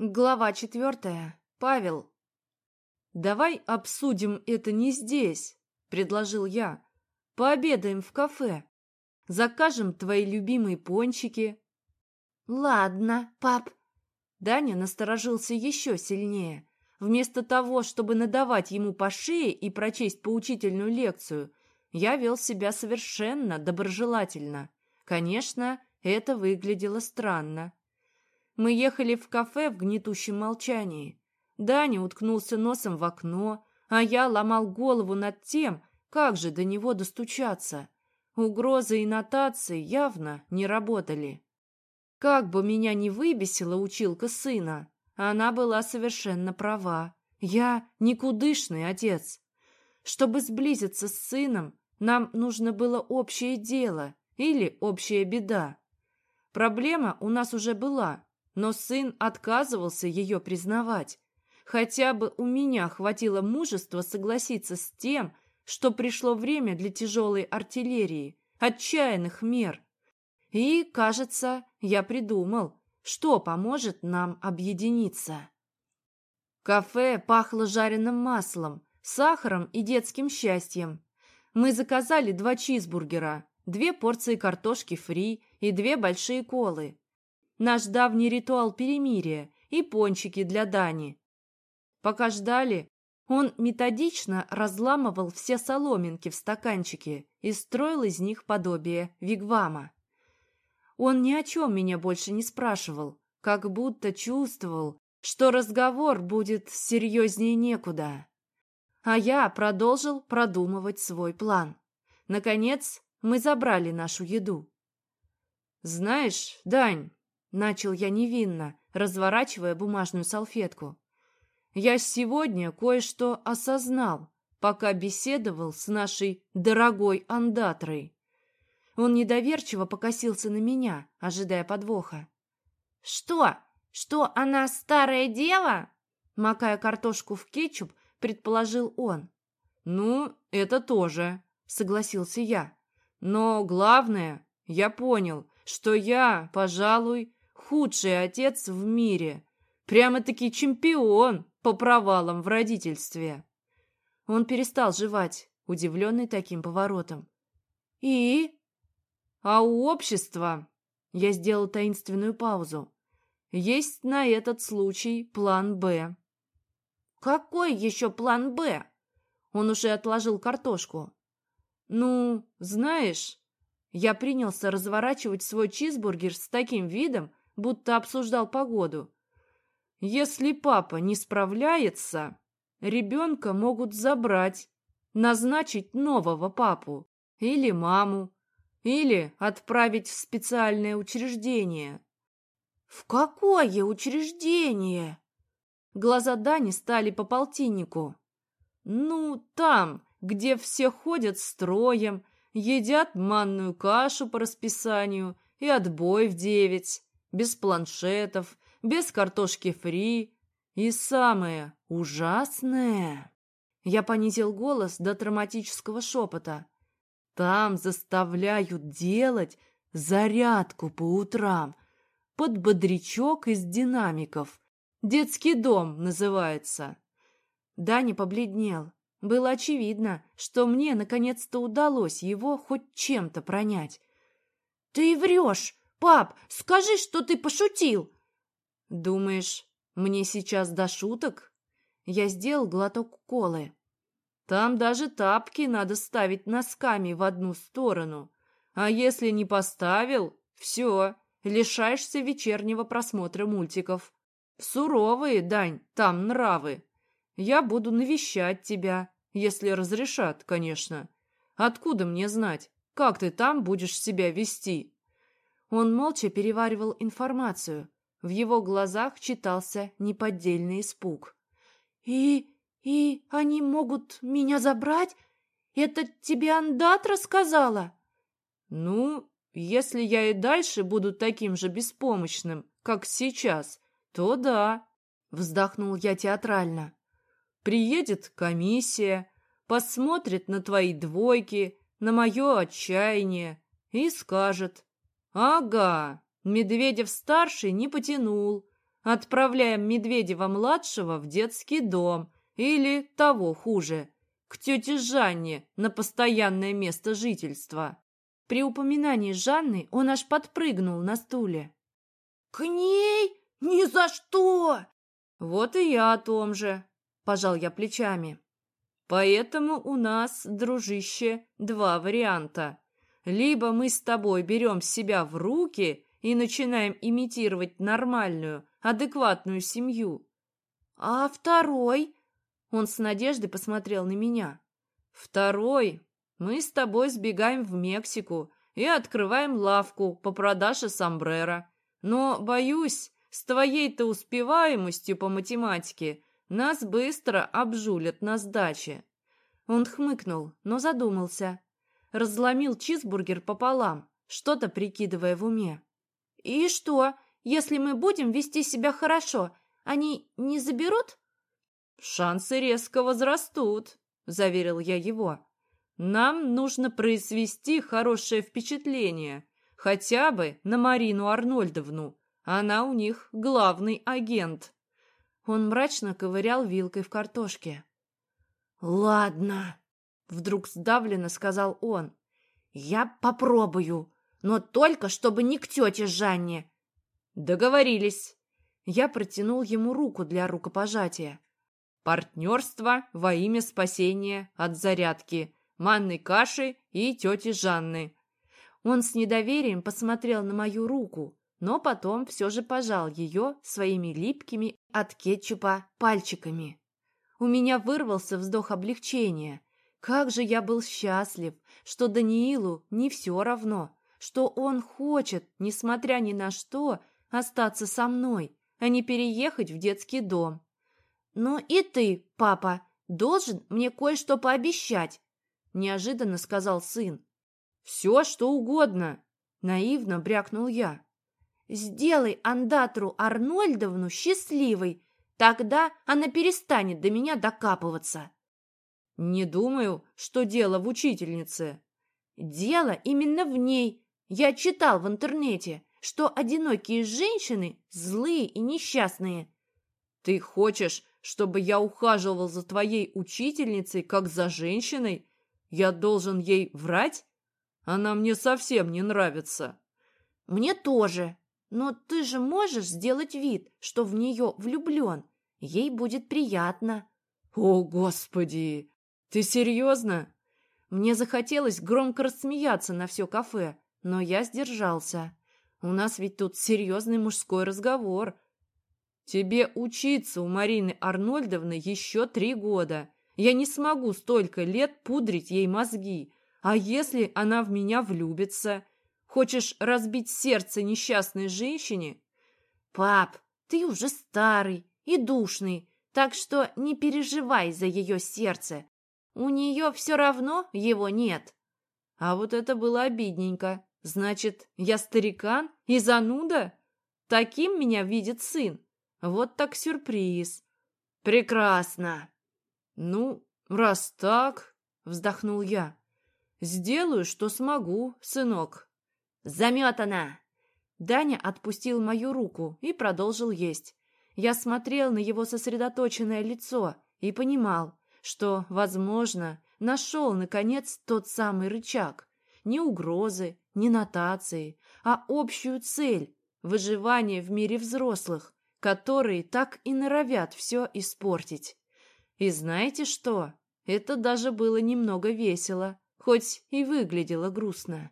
Глава четвертая. Павел. «Давай обсудим это не здесь», — предложил я. «Пообедаем в кафе. Закажем твои любимые пончики». «Ладно, пап». Даня насторожился еще сильнее. Вместо того, чтобы надавать ему по шее и прочесть поучительную лекцию, я вел себя совершенно доброжелательно. Конечно, это выглядело странно. Мы ехали в кафе в гнетущем молчании. Даня уткнулся носом в окно, а я ломал голову над тем, как же до него достучаться. Угрозы и нотации явно не работали. Как бы меня ни выбесила училка сына, она была совершенно права. Я никудышный отец. Чтобы сблизиться с сыном, нам нужно было общее дело или общая беда. Проблема у нас уже была, но сын отказывался ее признавать. Хотя бы у меня хватило мужества согласиться с тем, что пришло время для тяжелой артиллерии, отчаянных мер. И, кажется, я придумал, что поможет нам объединиться. Кафе пахло жареным маслом, сахаром и детским счастьем. Мы заказали два чизбургера, две порции картошки фри и две большие колы наш давний ритуал перемирия и пончики для Дани. Пока ждали, он методично разламывал все соломинки в стаканчике и строил из них подобие вигвама. Он ни о чем меня больше не спрашивал, как будто чувствовал, что разговор будет серьезнее некуда. А я продолжил продумывать свой план. Наконец, мы забрали нашу еду. «Знаешь, Дань, Начал я невинно, разворачивая бумажную салфетку. Я сегодня кое-что осознал, пока беседовал с нашей дорогой андатрой. Он недоверчиво покосился на меня, ожидая подвоха. «Что? Что, она старая дева?» Макая картошку в кетчуп, предположил он. «Ну, это тоже», — согласился я. «Но главное, я понял, что я, пожалуй, худший отец в мире. Прямо-таки чемпион по провалам в родительстве. Он перестал жевать, удивленный таким поворотом. «И?» «А у общества...» Я сделал таинственную паузу. «Есть на этот случай план «Б». «Какой еще план «Б»?» Он уже отложил картошку. «Ну, знаешь...» Я принялся разворачивать свой чизбургер с таким видом, будто обсуждал погоду. Если папа не справляется, ребенка могут забрать, назначить нового папу или маму, или отправить в специальное учреждение. «В какое учреждение?» Глаза Дани стали по полтиннику. «Ну, там, где все ходят строем, едят манную кашу по расписанию и отбой в девять без планшетов, без картошки фри. И самое ужасное... Я понизил голос до драматического шепота. Там заставляют делать зарядку по утрам под бодрячок из динамиков. Детский дом называется. Даня побледнел. Было очевидно, что мне наконец-то удалось его хоть чем-то пронять. «Ты врешь! «Пап, скажи, что ты пошутил!» «Думаешь, мне сейчас до шуток?» Я сделал глоток колы. «Там даже тапки надо ставить носками в одну сторону. А если не поставил, все, лишаешься вечернего просмотра мультиков. Суровые, Дань, там нравы. Я буду навещать тебя, если разрешат, конечно. Откуда мне знать, как ты там будешь себя вести?» Он молча переваривал информацию. В его глазах читался неподдельный испуг. «И... и они могут меня забрать? Это тебе Андат рассказала?» «Ну, если я и дальше буду таким же беспомощным, как сейчас, то да», — вздохнул я театрально. «Приедет комиссия, посмотрит на твои двойки, на мое отчаяние и скажет, Ага, Медведев-старший не потянул, Отправляем Медведева-младшего в детский дом или, того хуже, к тете Жанне на постоянное место жительства. При упоминании Жанны он аж подпрыгнул на стуле. «К ней? Ни за что!» «Вот и я о том же», — пожал я плечами. «Поэтому у нас, дружище, два варианта. Либо мы с тобой берем себя в руки и начинаем имитировать нормальную, адекватную семью. А второй? Он с надеждой посмотрел на меня. Второй. Мы с тобой сбегаем в Мексику и открываем лавку по продаже сомбреро. Но, боюсь, с твоей-то успеваемостью по математике нас быстро обжулят на сдаче. Он хмыкнул, но задумался. Разломил чизбургер пополам, что-то прикидывая в уме. «И что, если мы будем вести себя хорошо, они не заберут?» «Шансы резко возрастут», — заверил я его. «Нам нужно произвести хорошее впечатление, хотя бы на Марину Арнольдовну. Она у них главный агент». Он мрачно ковырял вилкой в картошке. «Ладно», — вдруг сдавленно сказал он. «Я попробую, но только чтобы не к тете Жанне». «Договорились». Я протянул ему руку для рукопожатия. Партнерство во имя спасения от зарядки, манной каши и тети Жанны. Он с недоверием посмотрел на мою руку, но потом все же пожал ее своими липкими от кетчупа пальчиками. У меня вырвался вздох облегчения. Как же я был счастлив, что Даниилу не все равно, что он хочет, несмотря ни на что, остаться со мной, а не переехать в детский дом. «Ну и ты, папа, должен мне кое-что пообещать», — неожиданно сказал сын. «Все, что угодно», — наивно брякнул я. «Сделай Андатру Арнольдовну счастливой, тогда она перестанет до меня докапываться». «Не думаю, что дело в учительнице». «Дело именно в ней. Я читал в интернете, что одинокие женщины злые и несчастные». «Ты хочешь, чтобы я ухаживал за твоей учительницей, как за женщиной? Я должен ей врать? Она мне совсем не нравится. Мне тоже. Но ты же можешь сделать вид, что в нее влюблен. Ей будет приятно. О, Господи! Ты серьезно? Мне захотелось громко рассмеяться на все кафе, но я сдержался. У нас ведь тут серьезный мужской разговор, Тебе учиться у Марины Арнольдовны еще три года. Я не смогу столько лет пудрить ей мозги. А если она в меня влюбится? Хочешь разбить сердце несчастной женщине? Пап, ты уже старый и душный, так что не переживай за ее сердце. У нее все равно его нет. А вот это было обидненько. Значит, я старикан и зануда? Таким меня видит сын. Вот так сюрприз. Прекрасно. Ну, раз так, вздохнул я. Сделаю, что смогу, сынок. Заметана. Даня отпустил мою руку и продолжил есть. Я смотрел на его сосредоточенное лицо и понимал, что, возможно, нашел, наконец, тот самый рычаг. Не угрозы, не нотации, а общую цель – выживание в мире взрослых, которые так и норовят все испортить. И знаете что? Это даже было немного весело, хоть и выглядело грустно.